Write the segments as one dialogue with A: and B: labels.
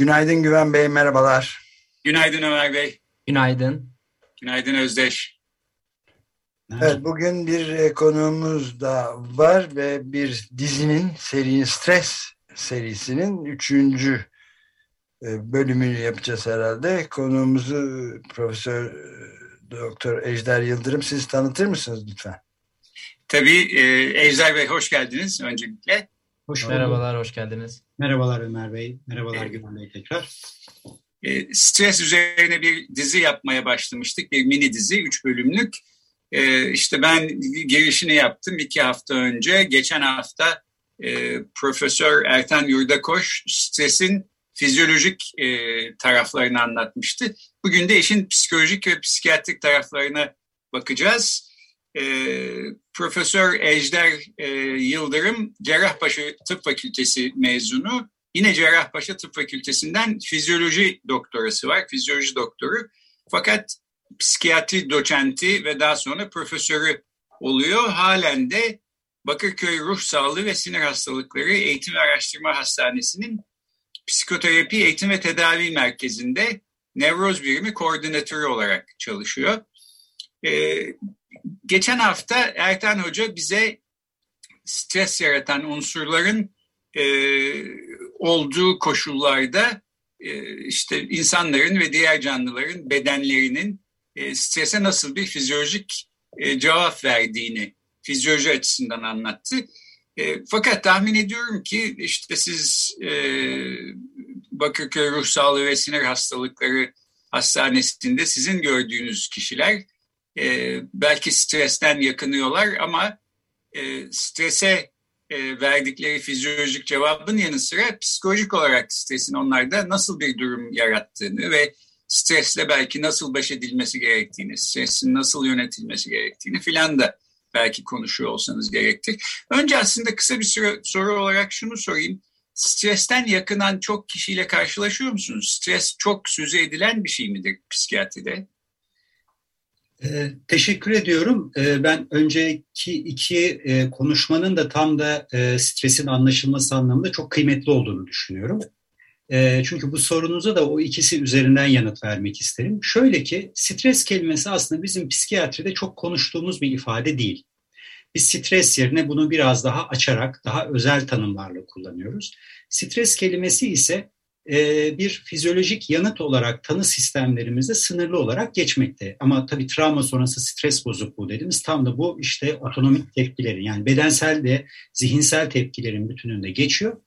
A: Günaydın Güven Bey, merhabalar.
B: Günaydın Ömer Bey.
C: Günaydın.
B: Günaydın Özdeş.
A: Evet, bugün bir konuğumuz da var ve bir dizinin serinin Stres serisinin üçüncü e, bölümünü yapacağız herhalde. Konuğumuzu Profesör Doktor Ejder Yıldırım siz tanıtır mısınız lütfen?
B: Tabii. E, Ejder Bey hoş geldiniz öncelikle.
C: Hoş Merhabalar, hoş geldiniz.
D: Merhabalar Ömer Bey, merhabalar evet. Güven Bey tekrar.
B: E, stres üzerine bir dizi yapmaya başlamıştık, bir mini dizi, üç bölümlük. E, işte ben girişini yaptım iki hafta önce. Geçen hafta e, Profesör Ertan Yurdakoş stresin fizyolojik e, taraflarını anlatmıştı. Bugün de işin psikolojik ve psikiyatrik taraflarına bakacağız. E, Profesör Ejder e, Yıldırım Cerrahpaşa Tıp Fakültesi mezunu. Yine Cerrahpaşa Tıp Fakültesinden fizyoloji doktorası var, fizyoloji doktoru. Fakat psikiyatri doçenti ve daha sonra profesörü oluyor. Halen de Bakırköy Ruh Sağlığı ve Sinir Hastalıkları Eğitim ve Araştırma Hastanesi'nin Psikoterapi Eğitim ve Tedavi Merkezi'nde nevroz birimi koordinatörü olarak çalışıyor. Ee, geçen hafta Ertan Hoca bize stres yaratan unsurların e, olduğu koşullarda e, işte insanların ve diğer canlıların bedenlerinin e, strese nasıl bir fizyolojik e, cevap verdiğini fizyoloji açısından anlattı. E, fakat tahmin ediyorum ki işte siz e, Bakırköy Ruh Sağlığı ve Sinir Hastalıkları Hastanesi'nde sizin gördüğünüz kişiler e, belki stresten yakınıyorlar ama e, strese e, verdikleri fizyolojik cevabın yanı sıra psikolojik olarak stresin onlarda nasıl bir durum yarattığını ve stresle belki nasıl baş edilmesi gerektiğini, stresin nasıl yönetilmesi gerektiğini filan da belki konuşuyor olsanız gerektir. Önce aslında kısa bir süre, soru olarak şunu sorayım. Stresten yakınan çok kişiyle karşılaşıyor musunuz? Stres çok sözü edilen bir şey midir psikiyatride?
D: Ee, teşekkür ediyorum. Ee, ben önceki iki e, konuşmanın da tam da e, stresin anlaşılması anlamında çok kıymetli olduğunu düşünüyorum. E, çünkü bu sorunuza da o ikisi üzerinden yanıt vermek isterim. Şöyle ki stres kelimesi aslında bizim psikiyatride çok konuştuğumuz bir ifade değil. Biz stres yerine bunu biraz daha açarak, daha özel tanımlarla kullanıyoruz. Stres kelimesi ise bir fizyolojik yanıt olarak tanı sistemlerimizde sınırlı olarak geçmekte. Ama tabii travma sonrası stres bozukluğu dediğimiz tam da bu işte otonomik tepkilerin yani bedensel de zihinsel tepkilerin bütününde geçiyor.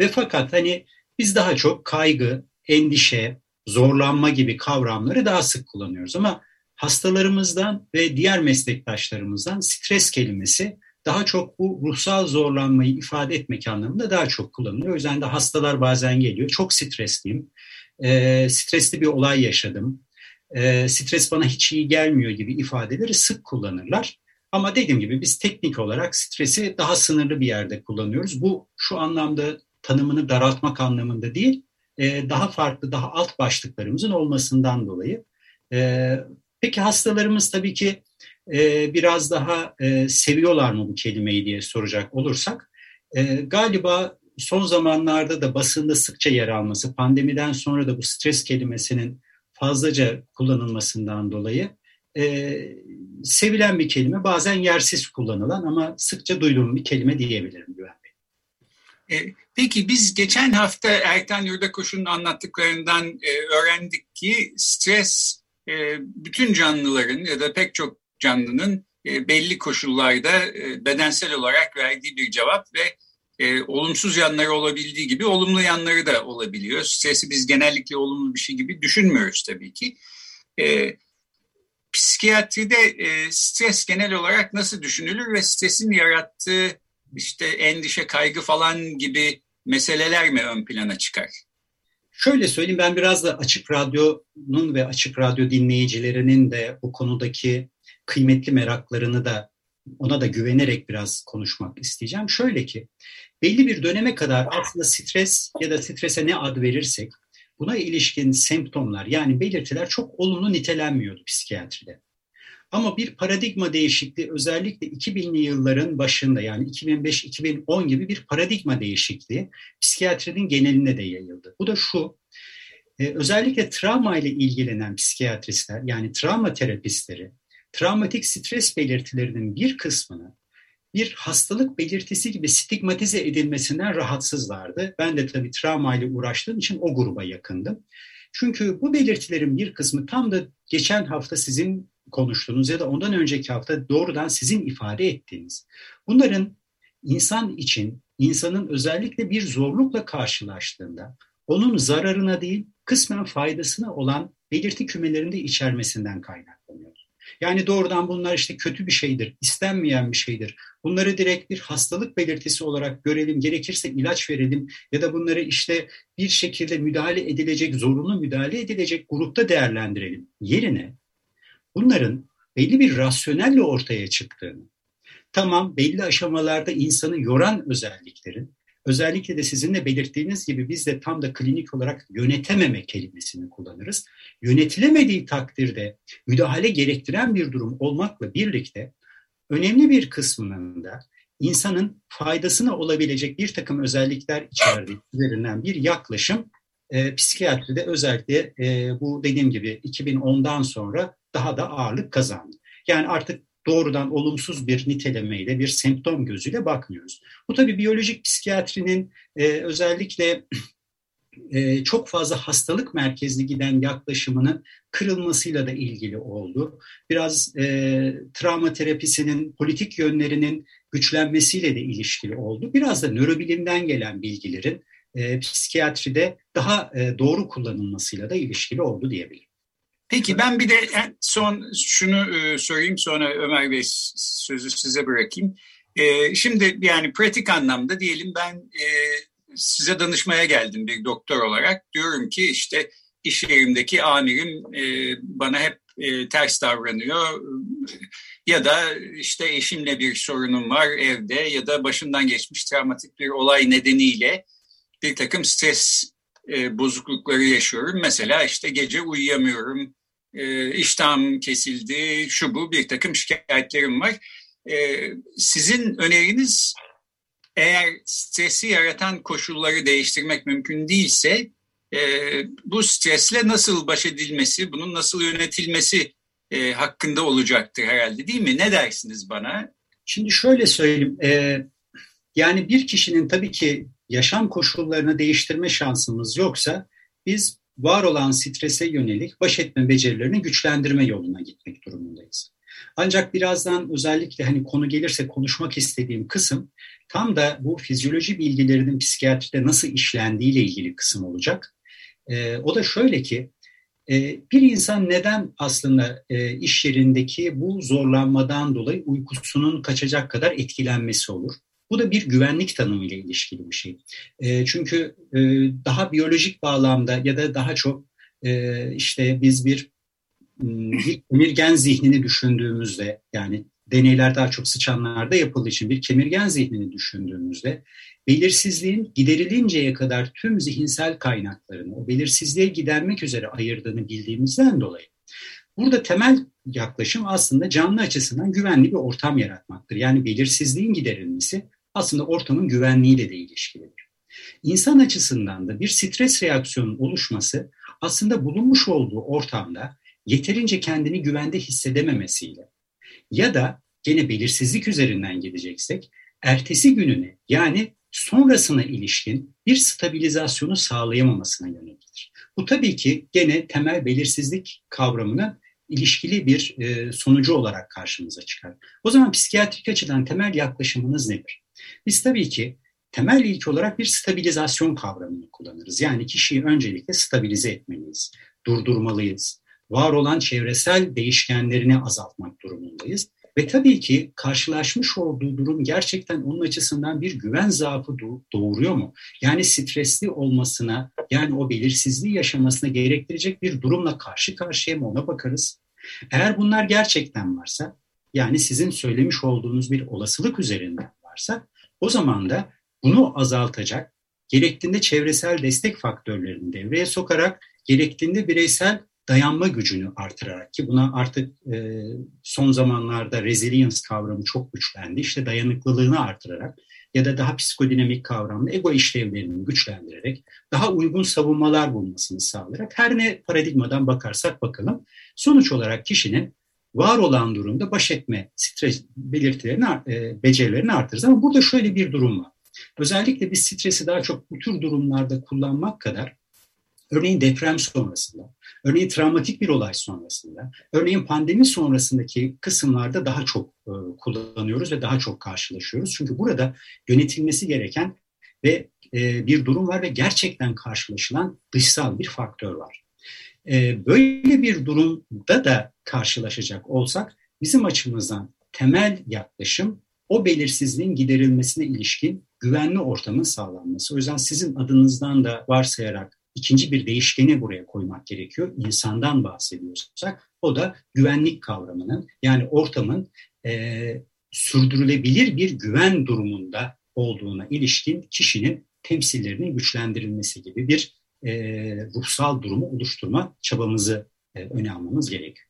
D: Ve fakat hani biz daha çok kaygı, endişe, zorlanma gibi kavramları daha sık kullanıyoruz. Ama hastalarımızdan ve diğer meslektaşlarımızdan stres kelimesi daha çok bu ruhsal zorlanmayı ifade etmek anlamında daha çok kullanılıyor. O yüzden de hastalar bazen geliyor. Çok stresliyim, e, stresli bir olay yaşadım, e, stres bana hiç iyi gelmiyor gibi ifadeleri sık kullanırlar. Ama dediğim gibi biz teknik olarak stresi daha sınırlı bir yerde kullanıyoruz. Bu şu anlamda tanımını daraltmak anlamında değil, e, daha farklı, daha alt başlıklarımızın olmasından dolayı. E, peki hastalarımız tabii ki e, biraz daha e, seviyorlar mı bu kelimeyi diye soracak olursak, e, galiba son zamanlarda da basında sıkça yer alması, pandemiden sonra da bu stres kelimesinin fazlaca kullanılmasından dolayı e, sevilen bir kelime, bazen yersiz kullanılan ama sıkça duyduğum bir kelime diyebilirim Güven Bey.
B: Peki biz geçen hafta Ertan Yurdakoş'un anlattıklarından öğrendik ki stres bütün canlıların ya da pek çok canlının e, belli koşullarda e, bedensel olarak verdiği bir cevap ve e, olumsuz yanları olabildiği gibi olumlu yanları da olabiliyor. Stresi biz genellikle olumlu bir şey gibi düşünmüyoruz tabii ki. E, psikiyatride e, stres genel olarak nasıl düşünülür ve stresin yarattığı işte endişe, kaygı falan gibi meseleler mi ön plana çıkar?
D: Şöyle söyleyeyim ben biraz da Açık Radyo'nun ve Açık Radyo dinleyicilerinin de bu konudaki kıymetli meraklarını da ona da güvenerek biraz konuşmak isteyeceğim. Şöyle ki belli bir döneme kadar aslında stres ya da strese ne ad verirsek buna ilişkin semptomlar yani belirtiler çok olumlu nitelenmiyordu psikiyatride. Ama bir paradigma değişikliği özellikle 2000'li yılların başında yani 2005-2010 gibi bir paradigma değişikliği psikiyatrinin geneline de yayıldı. Bu da şu, e, özellikle travma ile ilgilenen psikiyatristler yani travma terapistleri travmatik stres belirtilerinin bir kısmını bir hastalık belirtisi gibi stigmatize edilmesinden rahatsızlardı. Ben de tabii travma ile uğraştığım için o gruba yakındım. Çünkü bu belirtilerin bir kısmı tam da geçen hafta sizin konuştuğunuz ya da ondan önceki hafta doğrudan sizin ifade ettiğiniz. Bunların insan için, insanın özellikle bir zorlukla karşılaştığında onun zararına değil kısmen faydasına olan belirti kümelerinde içermesinden kaynaklanıyor. Yani doğrudan bunlar işte kötü bir şeydir, istenmeyen bir şeydir. Bunları direkt bir hastalık belirtisi olarak görelim, gerekirse ilaç verelim ya da bunları işte bir şekilde müdahale edilecek, zorunlu müdahale edilecek grupta değerlendirelim. Yerine bunların belli bir rasyonelle ortaya çıktığını, tamam belli aşamalarda insanı yoran özelliklerin, özellikle de sizin de belirttiğiniz gibi biz de tam da klinik olarak yönetememe kelimesini kullanırız. Yönetilemediği takdirde müdahale gerektiren bir durum olmakla birlikte önemli bir kısmının da insanın faydasına olabilecek bir takım özellikler içerdiği üzerinden bir yaklaşım e, psikiyatride özellikle e, bu dediğim gibi 2010'dan sonra daha da ağırlık kazandı. Yani artık doğrudan olumsuz bir nitelemeyle, bir semptom gözüyle bakmıyoruz. Bu tabii biyolojik psikiyatrinin e, özellikle e, çok fazla hastalık merkezli giden yaklaşımının kırılmasıyla da ilgili oldu. Biraz e, travma terapisinin politik yönlerinin güçlenmesiyle de ilişkili oldu. Biraz da nörobilimden gelen bilgilerin e, psikiyatride daha e, doğru kullanılmasıyla da ilişkili oldu diyebilirim.
B: Peki ben bir de son şunu e, söyleyeyim sonra Ömer Bey sözü size bırakayım. E, şimdi yani pratik anlamda diyelim ben e, size danışmaya geldim bir doktor olarak. Diyorum ki işte iş yerimdeki amirim bana hep ters davranıyor ya da işte eşimle bir sorunum var evde ya da başımdan geçmiş travmatik bir olay nedeniyle bir takım stres e, bozuklukları yaşıyorum. Mesela işte gece uyuyamıyorum, e, iştahım kesildi, şu bu bir takım şikayetlerim var. E, sizin öneriniz eğer stresi yaratan koşulları değiştirmek mümkün değilse e, bu stresle nasıl baş edilmesi, bunun nasıl yönetilmesi e, hakkında olacaktır herhalde değil mi? Ne dersiniz bana?
D: Şimdi şöyle söyleyeyim. E, yani bir kişinin tabii ki yaşam koşullarını değiştirme şansımız yoksa biz var olan strese yönelik baş etme becerilerini güçlendirme yoluna gitmek durumundayız. Ancak birazdan özellikle hani konu gelirse konuşmak istediğim kısım tam da bu fizyoloji bilgilerinin psikiyatride nasıl işlendiği ile ilgili kısım olacak. E, o da şöyle ki e, bir insan neden aslında e, iş yerindeki bu zorlanmadan dolayı uykusunun kaçacak kadar etkilenmesi olur? Bu da bir güvenlik tanımıyla ilişkili bir şey. E, çünkü e, daha biyolojik bağlamda ya da daha çok e, işte biz bir, bir kemirgen zihnini düşündüğümüzde yani deneyler daha çok sıçanlarda yapıldığı için bir kemirgen zihnini düşündüğümüzde belirsizliğin giderilinceye kadar tüm zihinsel kaynaklarını o belirsizliğe gidermek üzere ayırdığını bildiğimizden dolayı burada temel yaklaşım aslında canlı açısından güvenli bir ortam yaratmaktır. Yani belirsizliğin giderilmesi aslında ortamın güvenliğiyle de ilişkilidir. İnsan açısından da bir stres reaksiyonun oluşması aslında bulunmuş olduğu ortamda yeterince kendini güvende hissedememesiyle ya da gene belirsizlik üzerinden gideceksek ertesi gününe yani sonrasına ilişkin bir stabilizasyonu sağlayamamasına yöneliktir. Bu tabii ki gene temel belirsizlik kavramına ilişkili bir e, sonucu olarak karşımıza çıkar. O zaman psikiyatrik açıdan temel yaklaşımınız nedir? Biz tabii ki temel ilk olarak bir stabilizasyon kavramını kullanırız. Yani kişiyi öncelikle stabilize etmeliyiz, durdurmalıyız. Var olan çevresel değişkenlerini azaltmak durumundayız. Ve tabii ki karşılaşmış olduğu durum gerçekten onun açısından bir güven zaafı doğuruyor mu? Yani stresli olmasına, yani o belirsizliği yaşamasına gerektirecek bir durumla karşı karşıya mı ona bakarız. Eğer bunlar gerçekten varsa, yani sizin söylemiş olduğunuz bir olasılık üzerinden varsa, o zaman da bunu azaltacak, gerektiğinde çevresel destek faktörlerini devreye sokarak, gerektiğinde bireysel dayanma gücünü artırarak ki buna artık e, son zamanlarda resilience kavramı çok güçlendi. İşte dayanıklılığını artırarak ya da daha psikodinamik kavramlı ego işlevlerini güçlendirerek daha uygun savunmalar bulmasını sağlayarak her ne paradigmadan bakarsak bakalım sonuç olarak kişinin var olan durumda baş etme stres belirtilerini, e, becerilerini artırırız. Ama burada şöyle bir durum var. Özellikle biz stresi daha çok bu tür durumlarda kullanmak kadar Örneğin deprem sonrasında, örneğin travmatik bir olay sonrasında, örneğin pandemi sonrasındaki kısımlarda daha çok e, kullanıyoruz ve daha çok karşılaşıyoruz. Çünkü burada yönetilmesi gereken ve e, bir durum var ve gerçekten karşılaşılan dışsal bir faktör var. E, böyle bir durumda da karşılaşacak olsak bizim açımızdan temel yaklaşım o belirsizliğin giderilmesine ilişkin güvenli ortamın sağlanması. O yüzden sizin adınızdan da varsayarak ikinci bir değişkeni buraya koymak gerekiyor. İnsandan bahsediyorsak o da güvenlik kavramının yani ortamın e, sürdürülebilir bir güven durumunda olduğuna ilişkin kişinin temsillerinin güçlendirilmesi gibi bir e, ruhsal durumu oluşturma çabamızı e, öne almamız gerekiyor.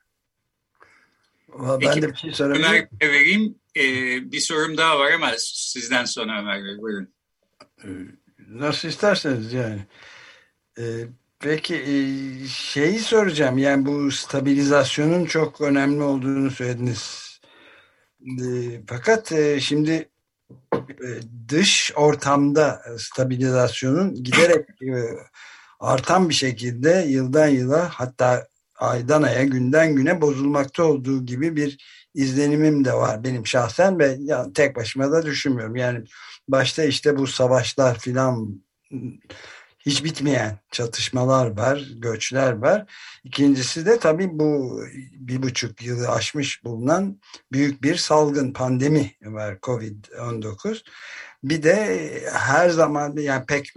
B: Ben Peki, de bir şey sorabilirim. Ömer vereyim. Ee, bir sorum daha var ama sizden sonra Ömer Bey buyurun.
A: Ee, nasıl isterseniz yani. Ee, peki e, şeyi soracağım yani bu stabilizasyonun çok önemli olduğunu söylediniz. Ee, fakat e, şimdi dış ortamda stabilizasyonun giderek artan bir şekilde yıldan yıla hatta aydan aya günden güne bozulmakta olduğu gibi bir izlenimim de var benim şahsen ve tek başıma da düşünmüyorum. Yani başta işte bu savaşlar filan hiç bitmeyen çatışmalar var, göçler var. İkincisi de tabii bu bir buçuk yılı aşmış bulunan büyük bir salgın pandemi var Covid-19. Bir de her zaman yani pek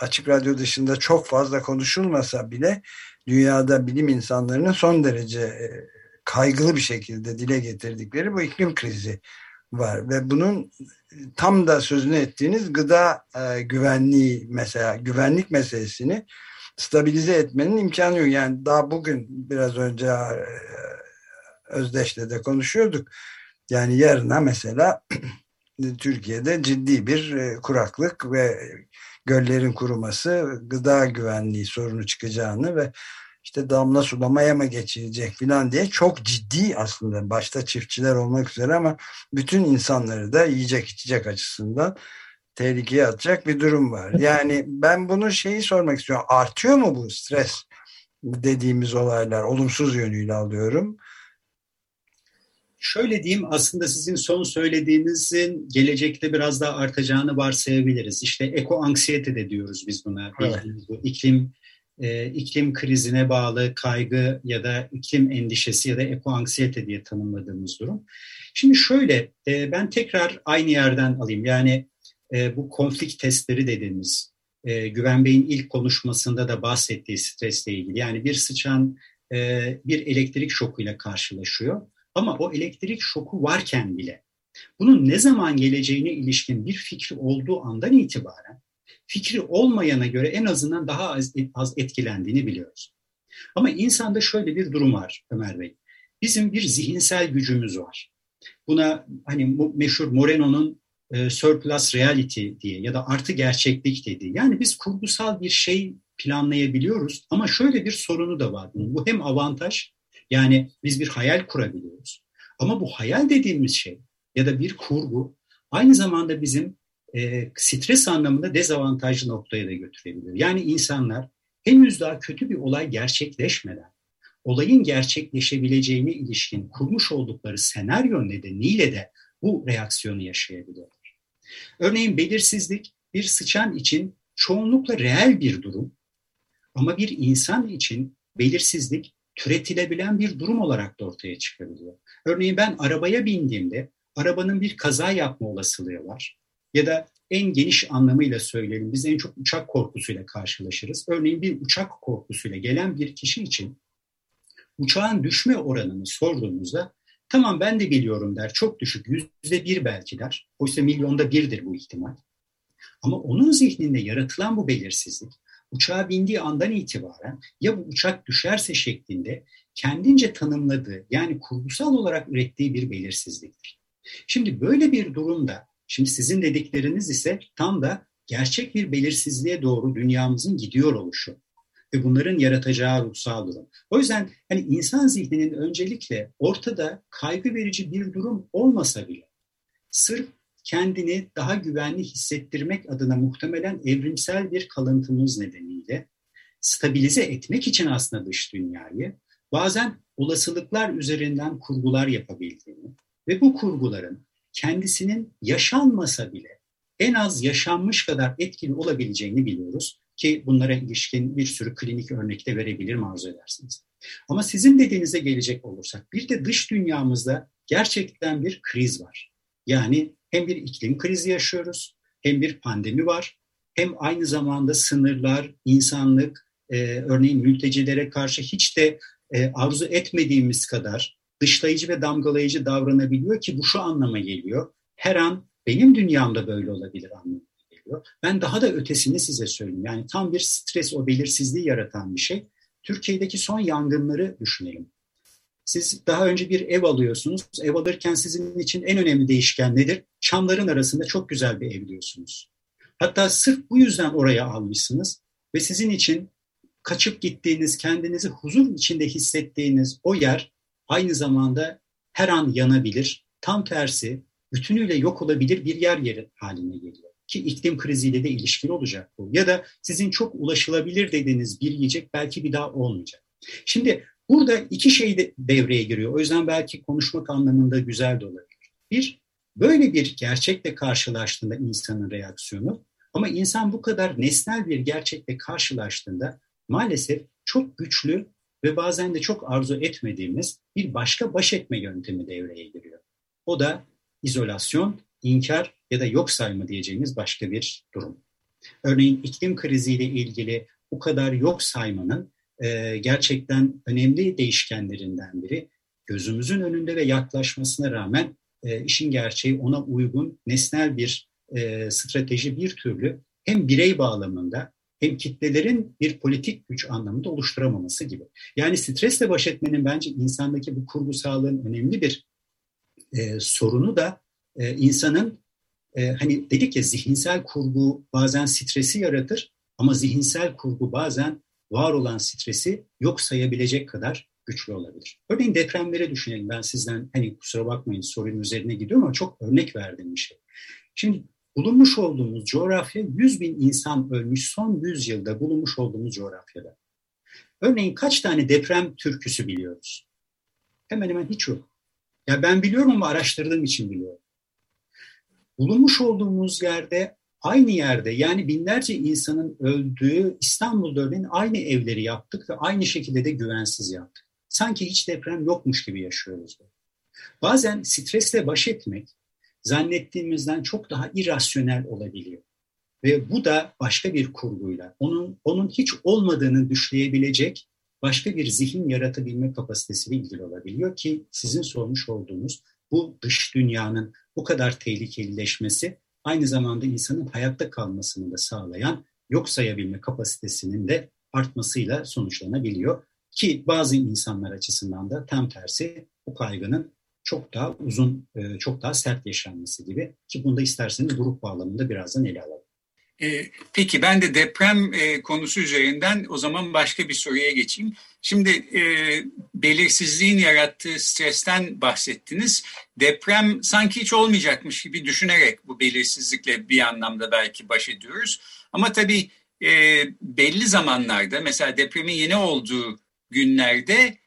A: açık radyo dışında çok fazla konuşulmasa bile dünyada bilim insanlarının son derece e, kaygılı bir şekilde dile getirdikleri bu iklim krizi var ve bunun tam da sözünü ettiğiniz gıda e, güvenliği mesela güvenlik meselesini stabilize etmenin imkanı yok. Yani daha bugün biraz önce e, Özdeş'le de konuşuyorduk. Yani yarına mesela Türkiye'de ciddi bir e, kuraklık ve göllerin kuruması, gıda güvenliği sorunu çıkacağını ve işte damla sulamaya mı geçilecek filan diye çok ciddi aslında başta çiftçiler olmak üzere ama bütün insanları da yiyecek içecek açısından tehlikeye atacak bir durum var. Yani ben bunu şeyi sormak istiyorum. Artıyor mu bu stres dediğimiz olaylar? Olumsuz yönüyle alıyorum.
D: Şöyle diyeyim aslında sizin son söylediğinizin gelecekte biraz daha artacağını varsayabiliriz. İşte eko anksiyete de diyoruz biz buna. Evet. Bu iklim e, iklim krizine bağlı kaygı ya da iklim endişesi ya da ekoanksiyete diye tanımladığımız durum. Şimdi şöyle e, ben tekrar aynı yerden alayım. Yani e, bu konflik testleri dediğimiz e, Güven Bey'in ilk konuşmasında da bahsettiği stresle ilgili. Yani bir sıçan e, bir elektrik şokuyla karşılaşıyor. Ama o elektrik şoku varken bile bunun ne zaman geleceğine ilişkin bir fikri olduğu andan itibaren fikri olmayana göre en azından daha az, az etkilendiğini biliyoruz. Ama insanda şöyle bir durum var Ömer Bey. Bizim bir zihinsel gücümüz var. Buna hani meşhur Moreno'nun e, surplus reality diye ya da artı gerçeklik dediği. Yani biz kurgusal bir şey planlayabiliyoruz ama şöyle bir sorunu da var Bu hem avantaj yani biz bir hayal kurabiliyoruz. Ama bu hayal dediğimiz şey ya da bir kurgu aynı zamanda bizim e, stres anlamında dezavantajlı noktaya da götürebilir. Yani insanlar henüz daha kötü bir olay gerçekleşmeden olayın gerçekleşebileceğine ilişkin kurmuş oldukları senaryo nedeniyle de bu reaksiyonu yaşayabiliyorlar. Örneğin belirsizlik bir sıçan için çoğunlukla reel bir durum ama bir insan için belirsizlik türetilebilen bir durum olarak da ortaya çıkabiliyor. Örneğin ben arabaya bindiğimde arabanın bir kaza yapma olasılığı var. Ya da en geniş anlamıyla söyleyelim biz en çok uçak korkusuyla karşılaşırız. Örneğin bir uçak korkusuyla gelen bir kişi için uçağın düşme oranını sorduğumuzda tamam ben de biliyorum der çok düşük yüzde bir belki der. Oysa milyonda birdir bu ihtimal. Ama onun zihninde yaratılan bu belirsizlik uçağa bindiği andan itibaren ya bu uçak düşerse şeklinde kendince tanımladığı yani kurgusal olarak ürettiği bir belirsizliktir. Şimdi böyle bir durumda şimdi sizin dedikleriniz ise tam da gerçek bir belirsizliğe doğru dünyamızın gidiyor oluşu ve bunların yaratacağı ruhsal durum. O yüzden hani insan zihninin öncelikle ortada kaygı verici bir durum olmasa bile sırf kendini daha güvenli hissettirmek adına muhtemelen evrimsel bir kalıntımız nedeniyle stabilize etmek için aslında dış dünyayı bazen olasılıklar üzerinden kurgular yapabildiğini ve bu kurguların kendisinin yaşanmasa bile en az yaşanmış kadar etkili olabileceğini biliyoruz ki bunlara ilişkin bir sürü klinik örnekte verebilir arzu edersiniz. Ama sizin dediğinize gelecek olursak bir de dış dünyamızda gerçekten bir kriz var. Yani hem bir iklim krizi yaşıyoruz, hem bir pandemi var, hem aynı zamanda sınırlar, insanlık, e, örneğin mültecilere karşı hiç de e, arzu etmediğimiz kadar dışlayıcı ve damgalayıcı davranabiliyor ki bu şu anlama geliyor. Her an benim dünyamda böyle olabilir anlamına geliyor. Ben daha da ötesini size söyleyeyim. Yani tam bir stres, o belirsizliği yaratan bir şey. Türkiye'deki son yangınları düşünelim. Siz daha önce bir ev alıyorsunuz. Ev alırken sizin için en önemli değişken nedir? Çamların arasında çok güzel bir ev diyorsunuz. Hatta sırf bu yüzden oraya almışsınız ve sizin için kaçıp gittiğiniz, kendinizi huzur içinde hissettiğiniz o yer aynı zamanda her an yanabilir. Tam tersi bütünüyle yok olabilir bir yer yeri haline geliyor. Ki iklim kriziyle de ilişkili olacak bu. Ya da sizin çok ulaşılabilir dediğiniz bir yiyecek belki bir daha olmayacak. Şimdi burada iki şey de devreye giriyor. O yüzden belki konuşmak anlamında güzel de olabilir. Bir, böyle bir gerçekle karşılaştığında insanın reaksiyonu ama insan bu kadar nesnel bir gerçekle karşılaştığında maalesef çok güçlü ve bazen de çok arzu etmediğimiz bir başka baş etme yöntemi devreye giriyor. O da izolasyon, inkar ya da yok sayma diyeceğimiz başka bir durum. Örneğin iklim kriziyle ilgili bu kadar yok saymanın e, gerçekten önemli değişkenlerinden biri gözümüzün önünde ve yaklaşmasına rağmen e, işin gerçeği ona uygun nesnel bir e, strateji bir türlü hem birey bağlamında hem kitlelerin bir politik güç anlamında oluşturamaması gibi. Yani stresle baş etmenin bence insandaki bu kurgusalığın önemli bir e, sorunu da e, insanın e, hani dedik ya zihinsel kurgu bazen stresi yaratır ama zihinsel kurgu bazen var olan stresi yok sayabilecek kadar güçlü olabilir. Örneğin depremlere düşünelim. Ben sizden hani kusura bakmayın sorunun üzerine gidiyorum ama çok örnek verdiğim bir şey. Şimdi bulunmuş olduğumuz coğrafya 100 bin insan ölmüş son 100 yılda bulunmuş olduğumuz coğrafyada. Örneğin kaç tane deprem türküsü biliyoruz? Hemen hemen hiç yok. Ya ben biliyorum ama araştırdığım için biliyorum. Bulunmuş olduğumuz yerde aynı yerde yani binlerce insanın öldüğü İstanbul'da örneğin aynı evleri yaptık ve aynı şekilde de güvensiz yaptık. Sanki hiç deprem yokmuş gibi yaşıyoruz. Bazen stresle baş etmek zannettiğimizden çok daha irrasyonel olabiliyor. Ve bu da başka bir kurguyla, onun, onun hiç olmadığını düşleyebilecek başka bir zihin yaratabilme kapasitesiyle ilgili olabiliyor ki sizin sormuş olduğunuz bu dış dünyanın bu kadar tehlikelileşmesi aynı zamanda insanın hayatta kalmasını da sağlayan yok sayabilme kapasitesinin de artmasıyla sonuçlanabiliyor. Ki bazı insanlar açısından da tam tersi bu kaygının çok daha uzun, e, çok daha sert yaşanması gibi ki bunda isterseniz grup bağlamında birazdan ele alalım.
B: E, peki ben de deprem e, konusu üzerinden o zaman başka bir soruya geçeyim. Şimdi belirsizliğin yarattığı stresten bahsettiniz. Deprem sanki hiç olmayacakmış gibi düşünerek bu belirsizlikle bir anlamda belki baş ediyoruz. Ama tabii belli zamanlarda mesela depremin yeni olduğu günlerde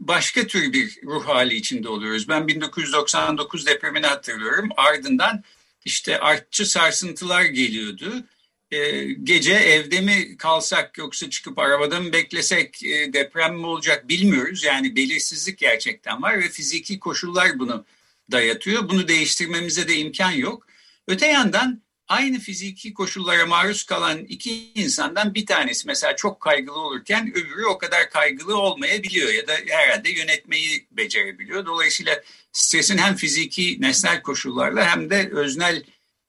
B: başka tür bir ruh hali içinde oluyoruz. Ben 1999 depremini hatırlıyorum. Ardından işte artçı sarsıntılar geliyordu. e, gece evde mi kalsak yoksa çıkıp arabada mı beklesek e, deprem mi olacak bilmiyoruz. Yani belirsizlik gerçekten var ve fiziki koşullar bunu dayatıyor. Bunu değiştirmemize de imkan yok. Öte yandan aynı fiziki koşullara maruz kalan iki insandan bir tanesi mesela çok kaygılı olurken öbürü o kadar kaygılı olmayabiliyor ya da herhalde yönetmeyi becerebiliyor. Dolayısıyla stresin hem fiziki nesnel koşullarla hem de öznel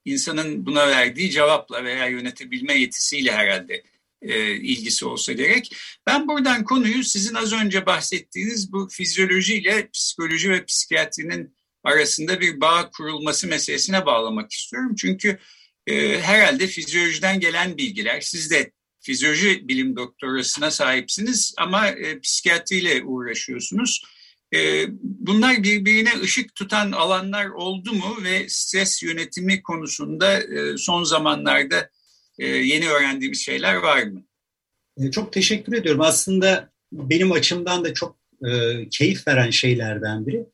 B: insanın buna verdiği cevapla veya yönetebilme yetisiyle herhalde e, ilgisi olsa gerek. Ben buradan konuyu sizin az önce bahsettiğiniz bu fizyolojiyle psikoloji ve psikiyatrinin arasında bir bağ kurulması meselesine bağlamak istiyorum. Çünkü e, herhalde fizyolojiden gelen bilgiler, siz de fizyoloji bilim doktorasına sahipsiniz ama e, psikiyatriyle uğraşıyorsunuz. E, bunlar birbirine ışık tutan alanlar oldu mu ve stres yönetimi konusunda e, son zamanlarda e, yeni öğrendiğimiz şeyler var mı?
D: E, çok teşekkür ediyorum. Aslında benim açımdan da çok e, keyif veren şeylerden biri.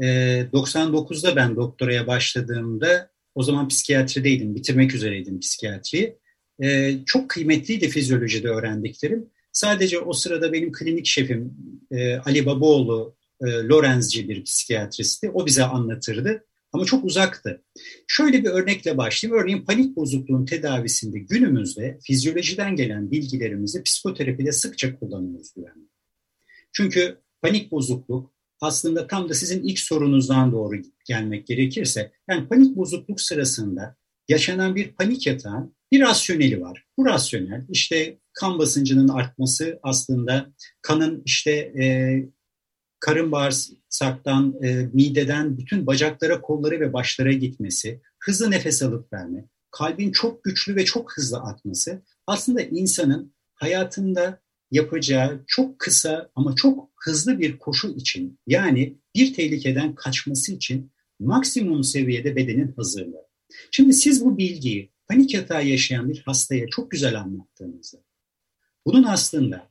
D: E, 99'da ben doktoraya başladığımda o zaman psikiyatrideydim, bitirmek üzereydim psikiyatriyi. E, çok kıymetliydi fizyolojide öğrendiklerim. Sadece o sırada benim klinik şefim e, Ali Babaoğlu e, Lorenzci bir psikiyatristi. O bize anlatırdı ama çok uzaktı. Şöyle bir örnekle başlayayım. Örneğin panik bozukluğun tedavisinde günümüzde fizyolojiden gelen bilgilerimizi psikoterapide sıkça kullanıyoruz güvenli. Çünkü panik bozukluk aslında tam da sizin ilk sorunuzdan doğru gelmek gerekirse, yani panik bozukluk sırasında yaşanan bir panik yatağın bir rasyoneli var. Bu rasyonel işte kan basıncının artması aslında kanın işte e, karın bağırsaktan, e, mideden bütün bacaklara, kollara ve başlara gitmesi, hızlı nefes alıp verme, kalbin çok güçlü ve çok hızlı atması aslında insanın hayatında yapacağı çok kısa ama çok hızlı bir koşu için yani bir tehlikeden kaçması için maksimum seviyede bedenin hazırlığı. Şimdi siz bu bilgiyi panik yatağı yaşayan bir hastaya çok güzel anlattığınızda bunun aslında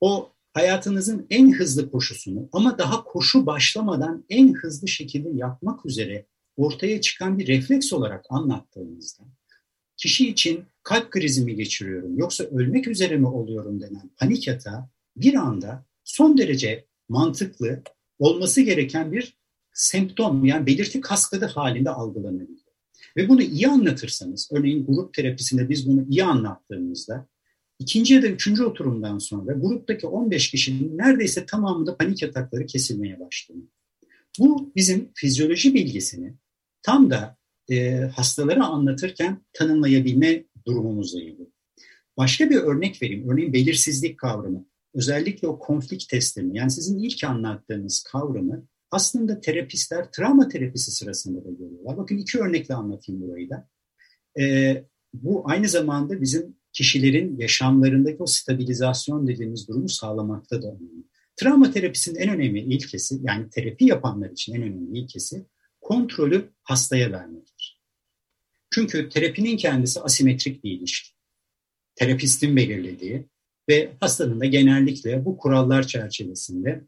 D: o hayatınızın en hızlı koşusunu ama daha koşu başlamadan en hızlı şekilde yapmak üzere ortaya çıkan bir refleks olarak anlattığınızda kişi için kalp krizi mi geçiriyorum yoksa ölmek üzere mi oluyorum denen panik yatağı bir anda son derece mantıklı olması gereken bir semptom yani belirti kaskadı halinde algılanabiliyor. Ve bunu iyi anlatırsanız, örneğin grup terapisinde biz bunu iyi anlattığımızda ikinci ya da üçüncü oturumdan sonra gruptaki 15 kişinin neredeyse tamamında panik yatakları kesilmeye başlıyor. Bu bizim fizyoloji bilgisini tam da e, hastalara anlatırken tanımlayabilme durumumuzla ilgili. Başka bir örnek vereyim. Örneğin belirsizlik kavramı. Özellikle o konflik testlerini yani sizin ilk anlattığınız kavramı aslında terapistler travma terapisi sırasında da görüyorlar. Bakın iki örnekle anlatayım burayı da. Ee, bu aynı zamanda bizim kişilerin yaşamlarındaki o stabilizasyon dediğimiz durumu sağlamakta da önemli. Travma terapisinin en önemli ilkesi yani terapi yapanlar için en önemli ilkesi kontrolü hastaya vermektir. Çünkü terapinin kendisi asimetrik bir ilişki. Terapistin belirlediği ve hastanın da genellikle bu kurallar çerçevesinde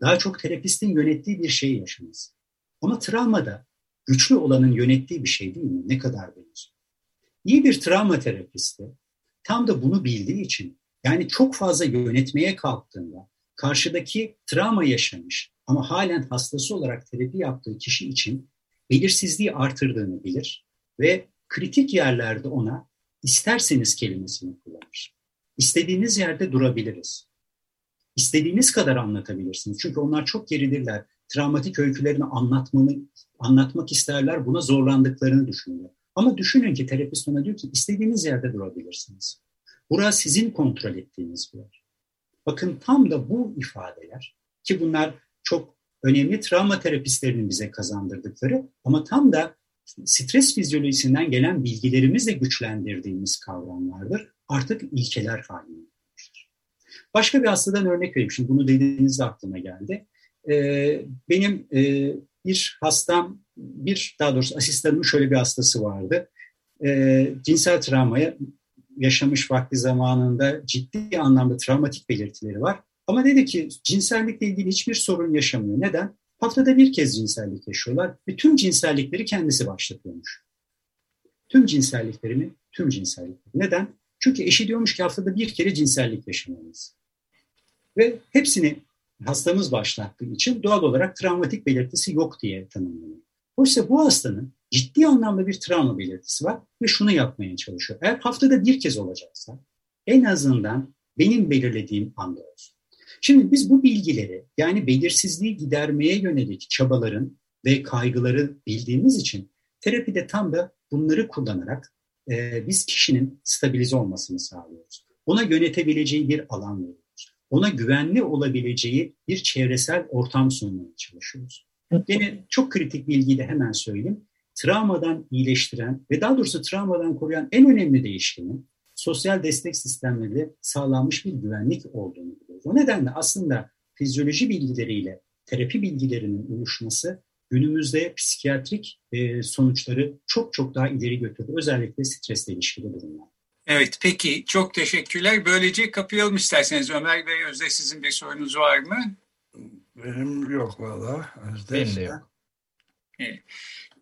D: daha çok terapistin yönettiği bir şey yaşaması. Ama travmada güçlü olanın yönettiği bir şey değil mi? Ne kadar benziyor. İyi bir travma terapisti tam da bunu bildiği için yani çok fazla yönetmeye kalktığında karşıdaki travma yaşamış ama halen hastası olarak terapi yaptığı kişi için belirsizliği artırdığını bilir ve kritik yerlerde ona isterseniz kelimesini kullanır. İstediğiniz yerde durabiliriz. İstediğiniz kadar anlatabilirsiniz. Çünkü onlar çok geridirler. Travmatik öykülerini anlatmanı, anlatmak isterler. Buna zorlandıklarını düşünüyor. Ama düşünün ki terapist ona diyor ki istediğiniz yerde durabilirsiniz. Burası sizin kontrol ettiğiniz bir yer. Bakın tam da bu ifadeler ki bunlar çok önemli travma terapistlerinin bize kazandırdıkları ama tam da stres fizyolojisinden gelen bilgilerimizle güçlendirdiğimiz kavramlardır. Artık ilkeler haline gelmiştir. Başka bir hastadan örnek vereyim. Şimdi bunu dediğinizde aklıma geldi. Ee, benim e, bir hastam, bir daha doğrusu asistanımın şöyle bir hastası vardı. Ee, cinsel travmaya yaşamış vakti zamanında ciddi anlamda travmatik belirtileri var. Ama dedi ki cinsellikle ilgili hiçbir sorun yaşamıyor. Neden? Haftada bir kez cinsellik yaşıyorlar ve tüm cinsellikleri kendisi başlatıyormuş. Tüm cinselliklerini Tüm cinsellik. Neden? Çünkü eşi diyormuş ki haftada bir kere cinsellik yaşamalıyız. Ve hepsini hastamız başlattığı için doğal olarak travmatik belirtisi yok diye tanımlanıyor. Oysa bu hastanın ciddi anlamda bir travma belirtisi var ve şunu yapmaya çalışıyor. Eğer haftada bir kez olacaksa en azından benim belirlediğim anda olsun. Şimdi biz bu bilgileri yani belirsizliği gidermeye yönelik çabaların ve kaygıları bildiğimiz için terapide tam da bunları kullanarak e, biz kişinin stabilize olmasını sağlıyoruz. Ona yönetebileceği bir alan veriyoruz. Ona güvenli olabileceği bir çevresel ortam sunmaya çalışıyoruz. Yine çok kritik bilgiyi de hemen söyleyeyim. Travmadan iyileştiren ve daha doğrusu travmadan koruyan en önemli değişkenin sosyal destek sistemleri sağlanmış bir güvenlik olduğunu biliyoruz. O nedenle aslında fizyoloji bilgileriyle terapi bilgilerinin uyuşması günümüzde psikiyatrik e, sonuçları çok çok daha ileri götürdü. Özellikle stresle ilişkili durumlar.
B: Evet peki çok teşekkürler. Böylece kapayalım isterseniz. Ömer Bey Özde sizin bir sorunuz var mı?
A: Benim yok valla.
C: Benim de yok.
B: Evet.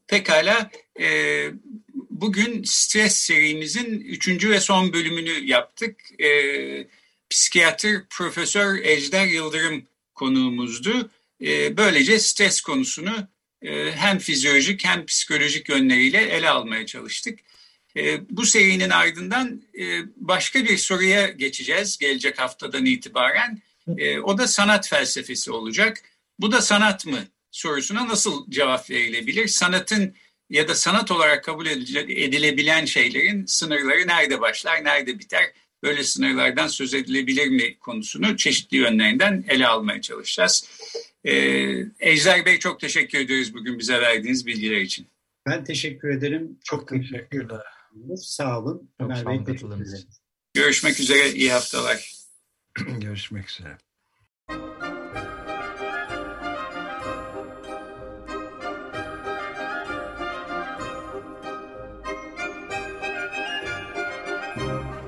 B: Pekala. E, bugün stres serimizin üçüncü ve son bölümünü yaptık. E, psikiyatr Profesör Ejder Yıldırım konuğumuzdu. E, böylece stres konusunu e, hem fizyolojik hem psikolojik yönleriyle ele almaya çalıştık. E, bu serinin ardından e, başka bir soruya geçeceğiz gelecek haftadan itibaren. E, o da sanat felsefesi olacak. Bu da sanat mı sorusuna nasıl cevap verilebilir? Sanatın ya da sanat olarak kabul edilebilen şeylerin sınırları nerede başlar, nerede biter? Böyle sınırlardan söz edilebilir mi konusunu çeşitli yönlerinden ele almaya çalışacağız. Ee, Ejder Bey çok teşekkür ediyoruz bugün bize verdiğiniz bilgiler için.
D: Ben teşekkür ederim. Çok, çok teşekkürler. Sağ olun.
C: Çok Ömer sağ olun
B: Görüşmek üzere. İyi haftalar.
A: Görüşmek üzere.